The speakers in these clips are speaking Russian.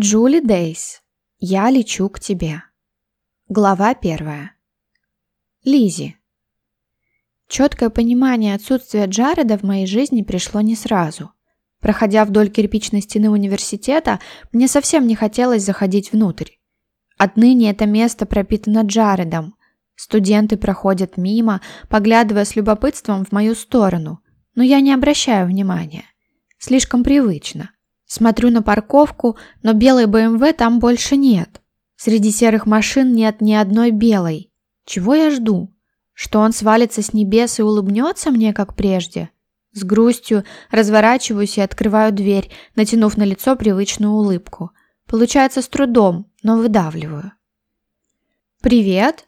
Джули Дейс. Я лечу к тебе. Глава первая. Лизи. Четкое понимание отсутствия Джареда в моей жизни пришло не сразу. Проходя вдоль кирпичной стены университета, мне совсем не хотелось заходить внутрь. Отныне это место пропитано Джаредом. Студенты проходят мимо, поглядывая с любопытством в мою сторону, но я не обращаю внимания. Слишком привычно. Смотрю на парковку, но белой БМВ там больше нет. Среди серых машин нет ни одной белой. Чего я жду? Что он свалится с небес и улыбнется мне, как прежде? С грустью разворачиваюсь и открываю дверь, натянув на лицо привычную улыбку. Получается с трудом, но выдавливаю. «Привет!»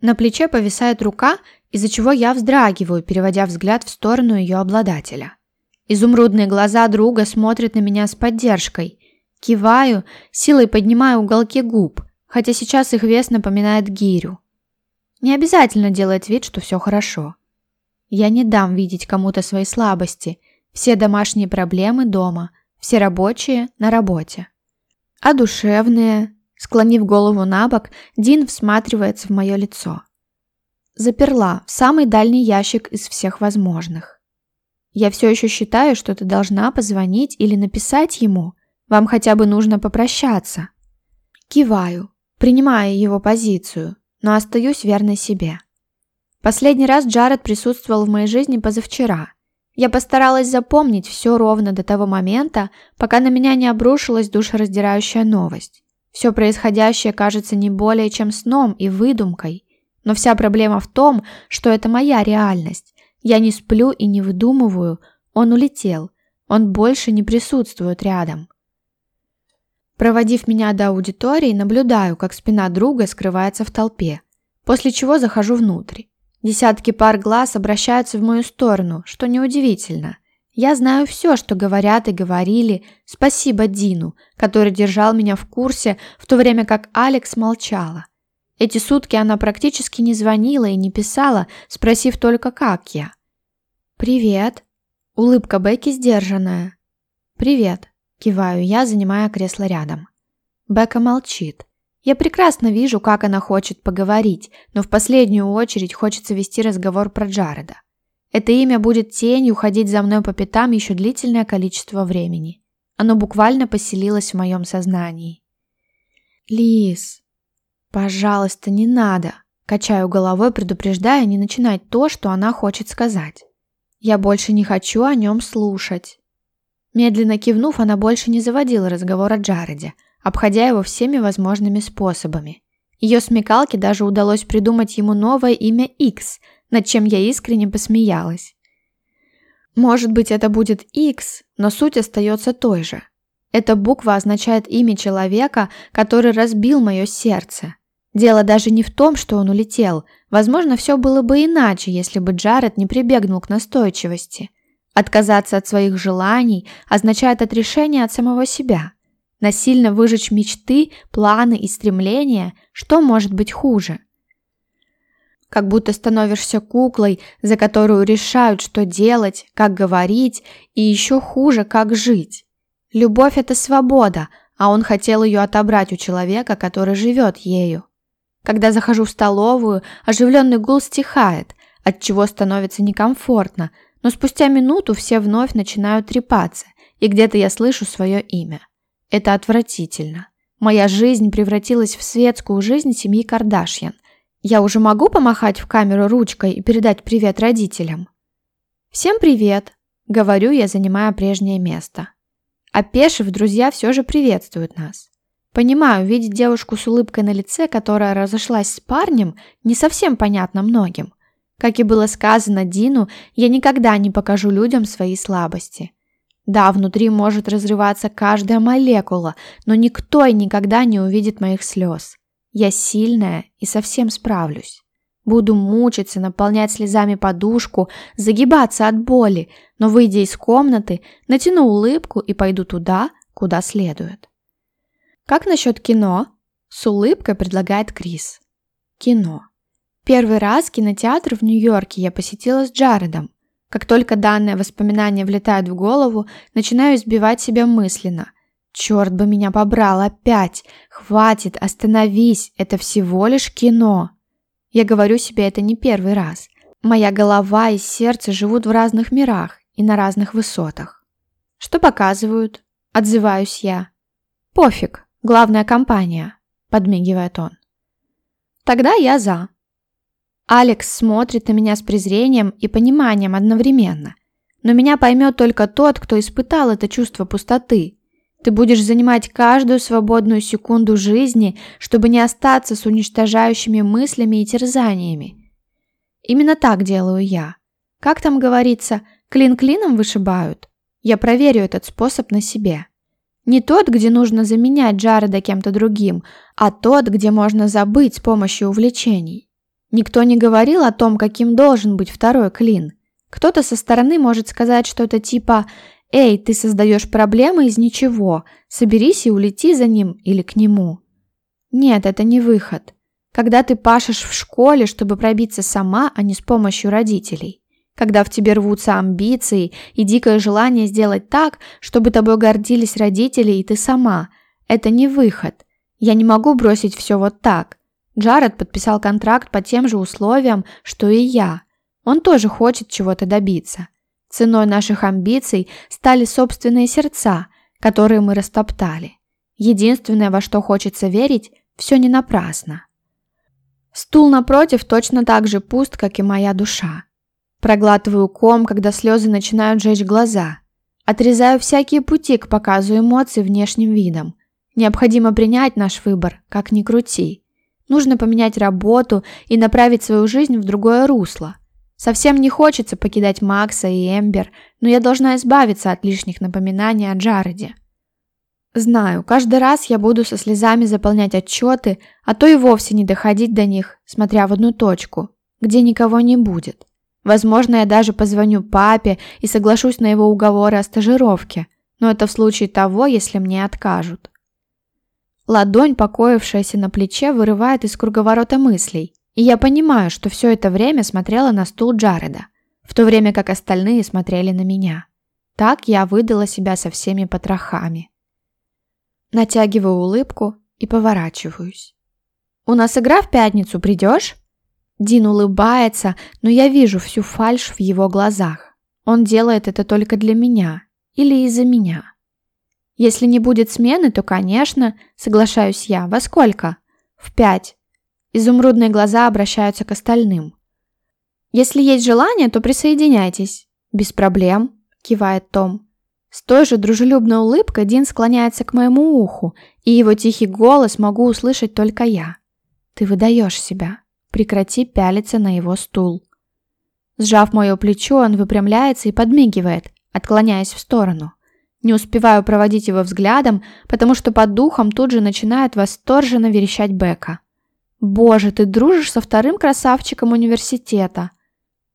На плече повисает рука, из-за чего я вздрагиваю, переводя взгляд в сторону ее обладателя. Изумрудные глаза друга смотрят на меня с поддержкой. Киваю, силой поднимаю уголки губ, хотя сейчас их вес напоминает гирю. Не обязательно делать вид, что все хорошо. Я не дам видеть кому-то свои слабости. Все домашние проблемы дома, все рабочие на работе. А душевные... Склонив голову на бок, Дин всматривается в мое лицо. Заперла в самый дальний ящик из всех возможных. Я все еще считаю, что ты должна позвонить или написать ему. Вам хотя бы нужно попрощаться. Киваю, принимая его позицию, но остаюсь верной себе. Последний раз Джаред присутствовал в моей жизни позавчера. Я постаралась запомнить все ровно до того момента, пока на меня не обрушилась душераздирающая новость. Все происходящее кажется не более чем сном и выдумкой, но вся проблема в том, что это моя реальность. Я не сплю и не выдумываю, он улетел, он больше не присутствует рядом. Проводив меня до аудитории, наблюдаю, как спина друга скрывается в толпе, после чего захожу внутрь. Десятки пар глаз обращаются в мою сторону, что неудивительно. Я знаю все, что говорят и говорили. Спасибо Дину, который держал меня в курсе, в то время как Алекс молчала. Эти сутки она практически не звонила и не писала, спросив только, как я. «Привет». Улыбка Бекки сдержанная. «Привет», – киваю я, занимая кресло рядом. Бека молчит. Я прекрасно вижу, как она хочет поговорить, но в последнюю очередь хочется вести разговор про Джареда. Это имя будет тенью ходить за мной по пятам еще длительное количество времени. Оно буквально поселилось в моем сознании. «Лиз, пожалуйста, не надо!» Качаю головой, предупреждая не начинать то, что она хочет сказать. «Я больше не хочу о нем слушать». Медленно кивнув, она больше не заводила разговор о Джареде – обходя его всеми возможными способами. Ее смекалке даже удалось придумать ему новое имя X, над чем я искренне посмеялась. Может быть, это будет X, но суть остается той же. Эта буква означает имя человека, который разбил мое сердце. Дело даже не в том, что он улетел. Возможно, все было бы иначе, если бы Джаред не прибегнул к настойчивости. Отказаться от своих желаний означает отрешение от самого себя – Насильно выжечь мечты, планы и стремления, что может быть хуже? Как будто становишься куклой, за которую решают, что делать, как говорить и еще хуже, как жить. Любовь – это свобода, а он хотел ее отобрать у человека, который живет ею. Когда захожу в столовую, оживленный гул стихает, от чего становится некомфортно, но спустя минуту все вновь начинают трепаться, и где-то я слышу свое имя. Это отвратительно. Моя жизнь превратилась в светскую жизнь семьи Кардашьян. Я уже могу помахать в камеру ручкой и передать привет родителям? Всем привет, говорю я, занимая прежнее место. Опешив, друзья все же приветствуют нас. Понимаю, видеть девушку с улыбкой на лице, которая разошлась с парнем, не совсем понятно многим. Как и было сказано Дину, я никогда не покажу людям свои слабости. Да, внутри может разрываться каждая молекула, но никто и никогда не увидит моих слез. Я сильная и совсем справлюсь. Буду мучиться, наполнять слезами подушку, загибаться от боли, но, выйдя из комнаты, натяну улыбку и пойду туда, куда следует. «Как насчет кино?» – с улыбкой предлагает Крис. Кино. Первый раз кинотеатр в Нью-Йорке я посетила с Джаредом. Как только данное воспоминание влетает в голову, начинаю избивать себя мысленно. Черт бы меня побрал опять! Хватит, остановись, это всего лишь кино. Я говорю себе это не первый раз. Моя голова и сердце живут в разных мирах и на разных высотах. Что показывают? Отзываюсь я. Пофиг, главная компания, подмигивает он. Тогда я за. Алекс смотрит на меня с презрением и пониманием одновременно. Но меня поймет только тот, кто испытал это чувство пустоты, ты будешь занимать каждую свободную секунду жизни, чтобы не остаться с уничтожающими мыслями и терзаниями. Именно так делаю я. Как там говорится, клин клином вышибают? Я проверю этот способ на себе. Не тот, где нужно заменять Джареда кем-то другим, а тот, где можно забыть с помощью увлечений. Никто не говорил о том, каким должен быть второй клин. Кто-то со стороны может сказать что-то типа «Эй, ты создаешь проблемы из ничего, соберись и улети за ним или к нему». Нет, это не выход. Когда ты пашешь в школе, чтобы пробиться сама, а не с помощью родителей. Когда в тебе рвутся амбиции и дикое желание сделать так, чтобы тобой гордились родители и ты сама. Это не выход. Я не могу бросить все вот так. Джаред подписал контракт по тем же условиям, что и я. Он тоже хочет чего-то добиться. Ценой наших амбиций стали собственные сердца, которые мы растоптали. Единственное, во что хочется верить, все не напрасно. Стул напротив точно так же пуст, как и моя душа. Проглатываю ком, когда слезы начинают жечь глаза. Отрезаю всякие пути к показу эмоций внешним видом. Необходимо принять наш выбор, как ни крути. Нужно поменять работу и направить свою жизнь в другое русло – Совсем не хочется покидать Макса и Эмбер, но я должна избавиться от лишних напоминаний о Джареде. Знаю, каждый раз я буду со слезами заполнять отчеты, а то и вовсе не доходить до них, смотря в одну точку, где никого не будет. Возможно, я даже позвоню папе и соглашусь на его уговоры о стажировке, но это в случае того, если мне откажут. Ладонь, покоившаяся на плече, вырывает из круговорота мыслей. И я понимаю, что все это время смотрела на стул Джареда, в то время как остальные смотрели на меня. Так я выдала себя со всеми потрохами. Натягиваю улыбку и поворачиваюсь. «У нас игра в пятницу, придешь?» Дин улыбается, но я вижу всю фальшь в его глазах. Он делает это только для меня или из-за меня. Если не будет смены, то, конечно, соглашаюсь я. Во сколько? В пять. Изумрудные глаза обращаются к остальным. «Если есть желание, то присоединяйтесь». «Без проблем», – кивает Том. С той же дружелюбной улыбкой Дин склоняется к моему уху, и его тихий голос могу услышать только я. «Ты выдаешь себя. Прекрати пялиться на его стул». Сжав мое плечо, он выпрямляется и подмигивает, отклоняясь в сторону. Не успеваю проводить его взглядом, потому что под духом тут же начинает восторженно верещать Бека. Боже, ты дружишь со вторым красавчиком университета.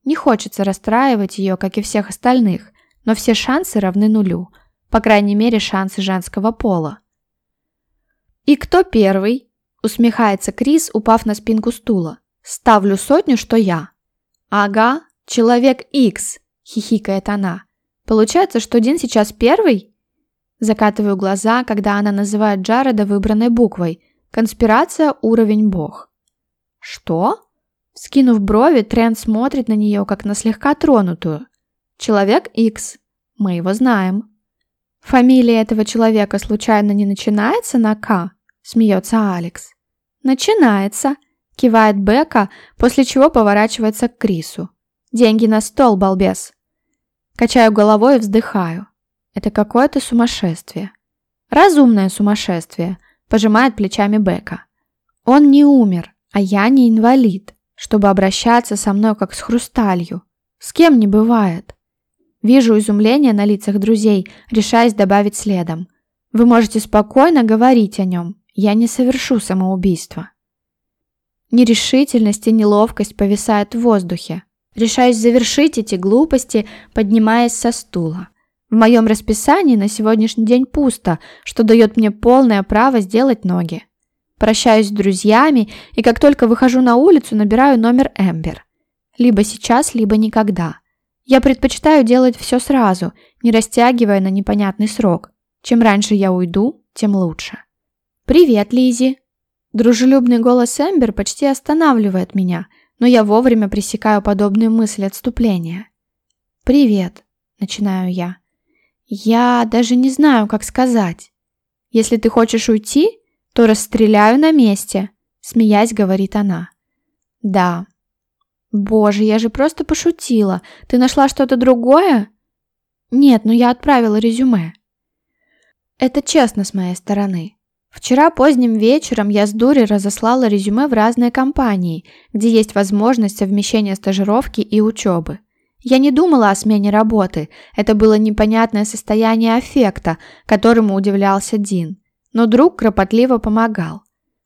Не хочется расстраивать ее, как и всех остальных, но все шансы равны нулю. По крайней мере, шансы женского пола. «И кто первый?» – усмехается Крис, упав на спинку стула. «Ставлю сотню, что я». «Ага, человек Икс», – хихикает она. «Получается, что Дин сейчас первый?» Закатываю глаза, когда она называет Джареда выбранной буквой – Конспирация уровень бог. Что? Скинув брови, Трент смотрит на нее, как на слегка тронутую. Человек X. Мы его знаем. Фамилия этого человека случайно не начинается на К? Смеется Алекс. Начинается. Кивает Бека, после чего поворачивается к Крису. Деньги на стол, балбес. Качаю головой и вздыхаю. Это какое-то сумасшествие. Разумное сумасшествие – пожимает плечами Бека. Он не умер, а я не инвалид, чтобы обращаться со мной как с хрусталью. С кем не бывает. Вижу изумление на лицах друзей, решаясь добавить следом. Вы можете спокойно говорить о нем. Я не совершу самоубийство. Нерешительность и неловкость повисают в воздухе. Решаюсь завершить эти глупости, поднимаясь со стула. В моем расписании на сегодняшний день пусто, что дает мне полное право сделать ноги. Прощаюсь с друзьями и как только выхожу на улицу, набираю номер Эмбер. Либо сейчас, либо никогда. Я предпочитаю делать все сразу, не растягивая на непонятный срок. Чем раньше я уйду, тем лучше. «Привет, Лизи!» Дружелюбный голос Эмбер почти останавливает меня, но я вовремя пресекаю подобные мысли отступления. «Привет», — начинаю я. «Я даже не знаю, как сказать. Если ты хочешь уйти, то расстреляю на месте», — смеясь говорит она. «Да». «Боже, я же просто пошутила. Ты нашла что-то другое?» «Нет, но я отправила резюме». Это честно с моей стороны. Вчера поздним вечером я с дури разослала резюме в разные компании, где есть возможность совмещения стажировки и учебы. Я не думала о смене работы, это было непонятное состояние аффекта, которому удивлялся Дин. Но друг кропотливо помогал.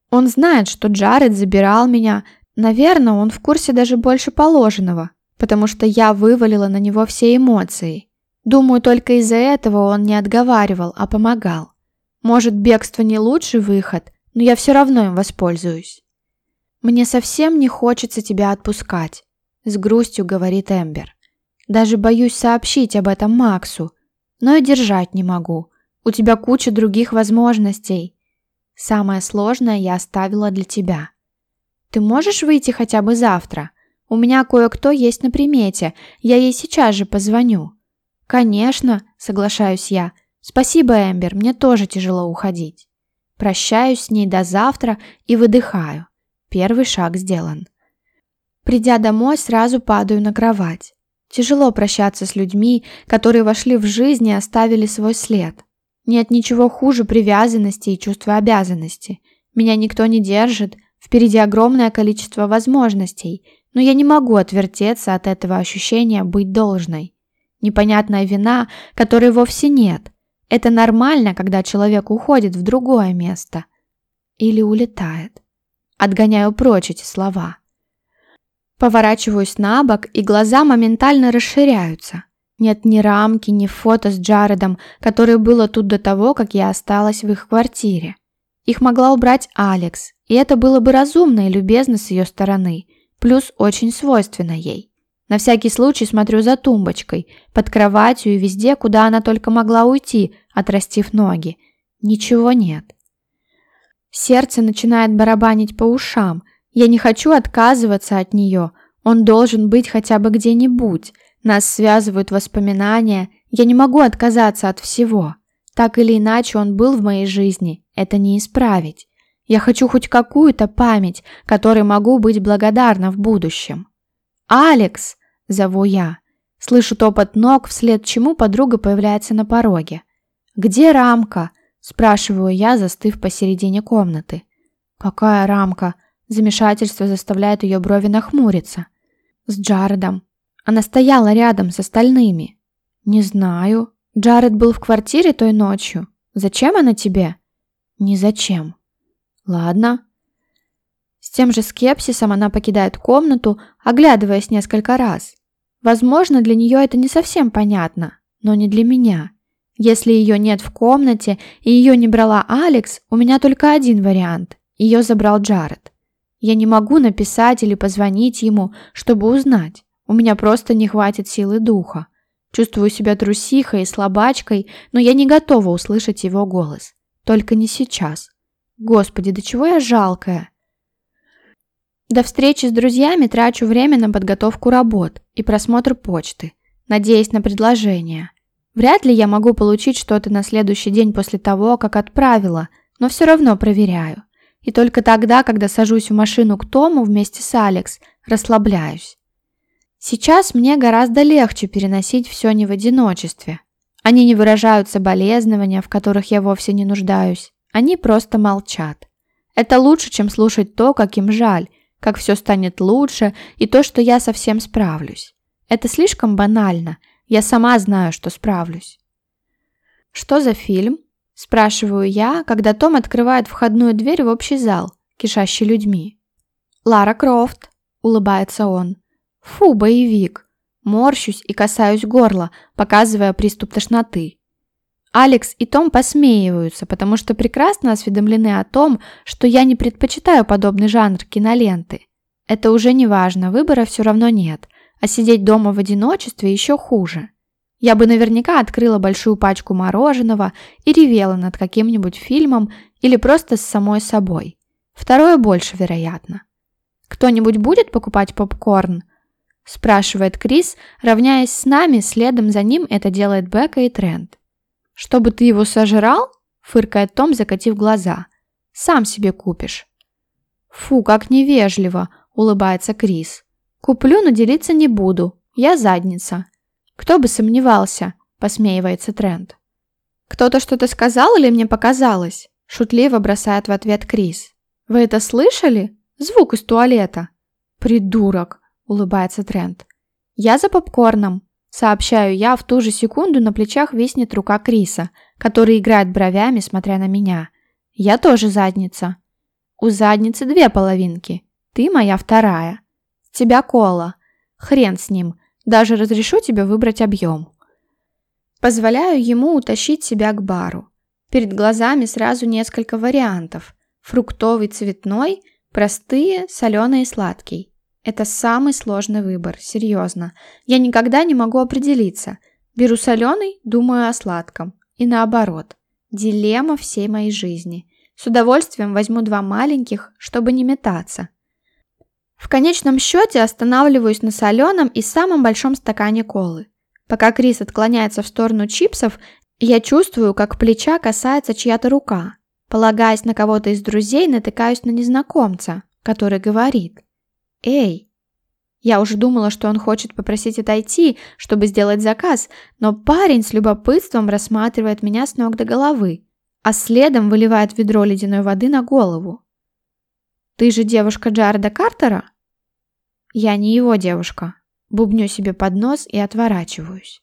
Он знает, что Джаред забирал меня, наверное, он в курсе даже больше положенного, потому что я вывалила на него все эмоции. Думаю, только из-за этого он не отговаривал, а помогал. Может, бегство не лучший выход, но я все равно им воспользуюсь. «Мне совсем не хочется тебя отпускать», — с грустью говорит Эмбер. Даже боюсь сообщить об этом Максу. Но и держать не могу. У тебя куча других возможностей. Самое сложное я оставила для тебя. Ты можешь выйти хотя бы завтра? У меня кое-кто есть на примете. Я ей сейчас же позвоню. Конечно, соглашаюсь я. Спасибо, Эмбер, мне тоже тяжело уходить. Прощаюсь с ней до завтра и выдыхаю. Первый шаг сделан. Придя домой, сразу падаю на кровать. Тяжело прощаться с людьми, которые вошли в жизнь и оставили свой след. Нет ничего хуже привязанности и чувства обязанности. Меня никто не держит, впереди огромное количество возможностей, но я не могу отвертеться от этого ощущения быть должной. Непонятная вина, которой вовсе нет. Это нормально, когда человек уходит в другое место. Или улетает. Отгоняю прочь эти слова. Поворачиваюсь на бок, и глаза моментально расширяются. Нет ни рамки, ни фото с Джаредом, которое было тут до того, как я осталась в их квартире. Их могла убрать Алекс, и это было бы разумно и любезно с ее стороны, плюс очень свойственно ей. На всякий случай смотрю за тумбочкой, под кроватью и везде, куда она только могла уйти, отрастив ноги. Ничего нет. Сердце начинает барабанить по ушам – я не хочу отказываться от нее. Он должен быть хотя бы где-нибудь. Нас связывают воспоминания. Я не могу отказаться от всего. Так или иначе он был в моей жизни. Это не исправить. Я хочу хоть какую-то память, которой могу быть благодарна в будущем. «Алекс!» – зову я. Слышу топот ног, вслед чему подруга появляется на пороге. «Где рамка?» – спрашиваю я, застыв посередине комнаты. «Какая рамка?» Замешательство заставляет ее брови нахмуриться. С Джаредом. Она стояла рядом с остальными. Не знаю. Джаред был в квартире той ночью. Зачем она тебе? Не зачем. Ладно. С тем же скепсисом она покидает комнату, оглядываясь несколько раз. Возможно, для нее это не совсем понятно, но не для меня. Если ее нет в комнате и ее не брала Алекс, у меня только один вариант. Ее забрал Джаред. Я не могу написать или позвонить ему, чтобы узнать. У меня просто не хватит силы духа. Чувствую себя трусихой и слабачкой, но я не готова услышать его голос. Только не сейчас. Господи, до чего я жалкая. До встречи с друзьями трачу время на подготовку работ и просмотр почты, надеясь на предложение. Вряд ли я могу получить что-то на следующий день после того, как отправила, но все равно проверяю. И только тогда, когда сажусь в машину к Тому вместе с Алекс, расслабляюсь. Сейчас мне гораздо легче переносить все не в одиночестве. Они не выражают соболезнования, в которых я вовсе не нуждаюсь. Они просто молчат. Это лучше, чем слушать то, как им жаль, как все станет лучше и то, что я совсем справлюсь. Это слишком банально. Я сама знаю, что справлюсь. Что за фильм? Спрашиваю я, когда Том открывает входную дверь в общий зал, кишащий людьми. «Лара Крофт», — улыбается он. «Фу, боевик». Морщусь и касаюсь горла, показывая приступ тошноты. Алекс и Том посмеиваются, потому что прекрасно осведомлены о том, что я не предпочитаю подобный жанр киноленты. Это уже не важно, выбора все равно нет, а сидеть дома в одиночестве еще хуже. Я бы наверняка открыла большую пачку мороженого и ревела над каким-нибудь фильмом или просто с самой собой. Второе больше вероятно. «Кто-нибудь будет покупать попкорн?» спрашивает Крис, равняясь с нами, следом за ним это делает Бека и Трент. «Чтобы ты его сожрал?» фыркает Том, закатив глаза. «Сам себе купишь». «Фу, как невежливо!» улыбается Крис. «Куплю, но делиться не буду. Я задница». «Кто бы сомневался?» посмеивается Трент. «Кто-то что-то сказал или мне показалось?» шутливо бросает в ответ Крис. «Вы это слышали? Звук из туалета». «Придурок!» – улыбается Трент. «Я за попкорном», – сообщаю я, в ту же секунду на плечах виснет рука Криса, который играет бровями, смотря на меня. «Я тоже задница». «У задницы две половинки. Ты моя вторая. Тебя кола. Хрен с ним. Даже разрешу тебе выбрать объем». Позволяю ему утащить себя к бару. Перед глазами сразу несколько вариантов. Фруктовый, цветной, простые, соленый и сладкий. Это самый сложный выбор, серьезно. Я никогда не могу определиться. Беру соленый, думаю о сладком. И наоборот. Дилемма всей моей жизни. С удовольствием возьму два маленьких, чтобы не метаться. В конечном счете останавливаюсь на соленом и самом большом стакане колы. Пока Крис отклоняется в сторону чипсов, я чувствую, как плеча касается чья-то рука. Полагаясь на кого-то из друзей, натыкаюсь на незнакомца, который говорит. «Эй!» Я уже думала, что он хочет попросить отойти, чтобы сделать заказ, но парень с любопытством рассматривает меня с ног до головы, а следом выливает ведро ледяной воды на голову. «Ты же девушка Джареда Картера?» «Я не его девушка», бубню себе под нос и отворачиваюсь.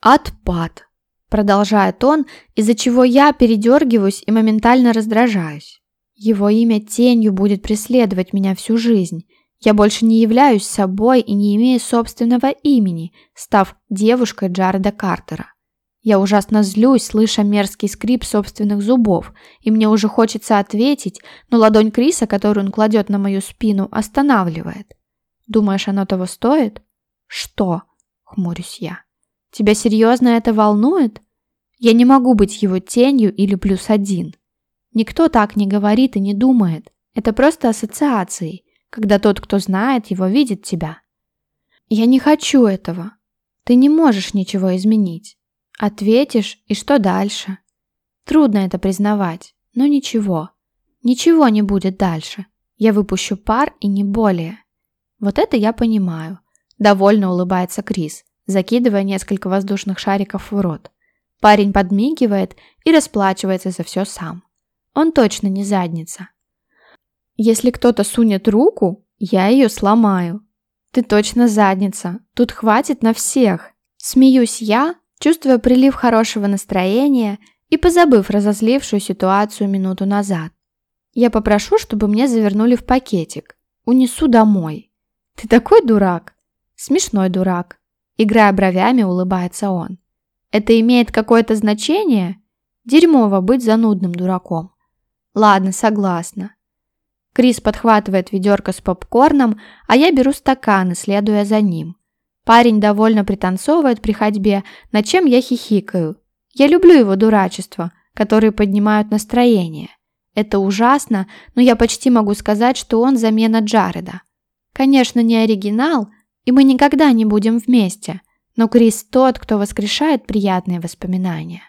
«Отпад!» – продолжает он, из-за чего я передергиваюсь и моментально раздражаюсь. Его имя тенью будет преследовать меня всю жизнь, я больше не являюсь собой и не имею собственного имени, став девушкой Джареда Картера. Я ужасно злюсь, слыша мерзкий скрип собственных зубов, и мне уже хочется ответить, но ладонь Криса, которую он кладет на мою спину, останавливает. Думаешь, оно того стоит? Что? Хмурюсь я. Тебя серьезно это волнует? Я не могу быть его тенью или плюс один. Никто так не говорит и не думает. Это просто ассоциации когда тот, кто знает его, видит тебя. Я не хочу этого. Ты не можешь ничего изменить. Ответишь, и что дальше? Трудно это признавать, но ничего. Ничего не будет дальше. Я выпущу пар и не более. Вот это я понимаю. Довольно улыбается Крис, закидывая несколько воздушных шариков в рот. Парень подмигивает и расплачивается за все сам. Он точно не задница. Если кто-то сунет руку, я ее сломаю. Ты точно задница. Тут хватит на всех. Смеюсь я, чувствуя прилив хорошего настроения и позабыв разозлившую ситуацию минуту назад. Я попрошу, чтобы мне завернули в пакетик. Унесу домой. Ты такой дурак. Смешной дурак. Играя бровями, улыбается он. Это имеет какое-то значение? Дерьмово быть занудным дураком. Ладно, согласна. Крис подхватывает ведерко с попкорном, а я беру стаканы, следуя за ним. Парень довольно пританцовывает при ходьбе, над чем я хихикаю. Я люблю его дурачество, которые поднимают настроение. Это ужасно, но я почти могу сказать, что он замена Джареда. Конечно, не оригинал, и мы никогда не будем вместе, но Крис тот, кто воскрешает приятные воспоминания.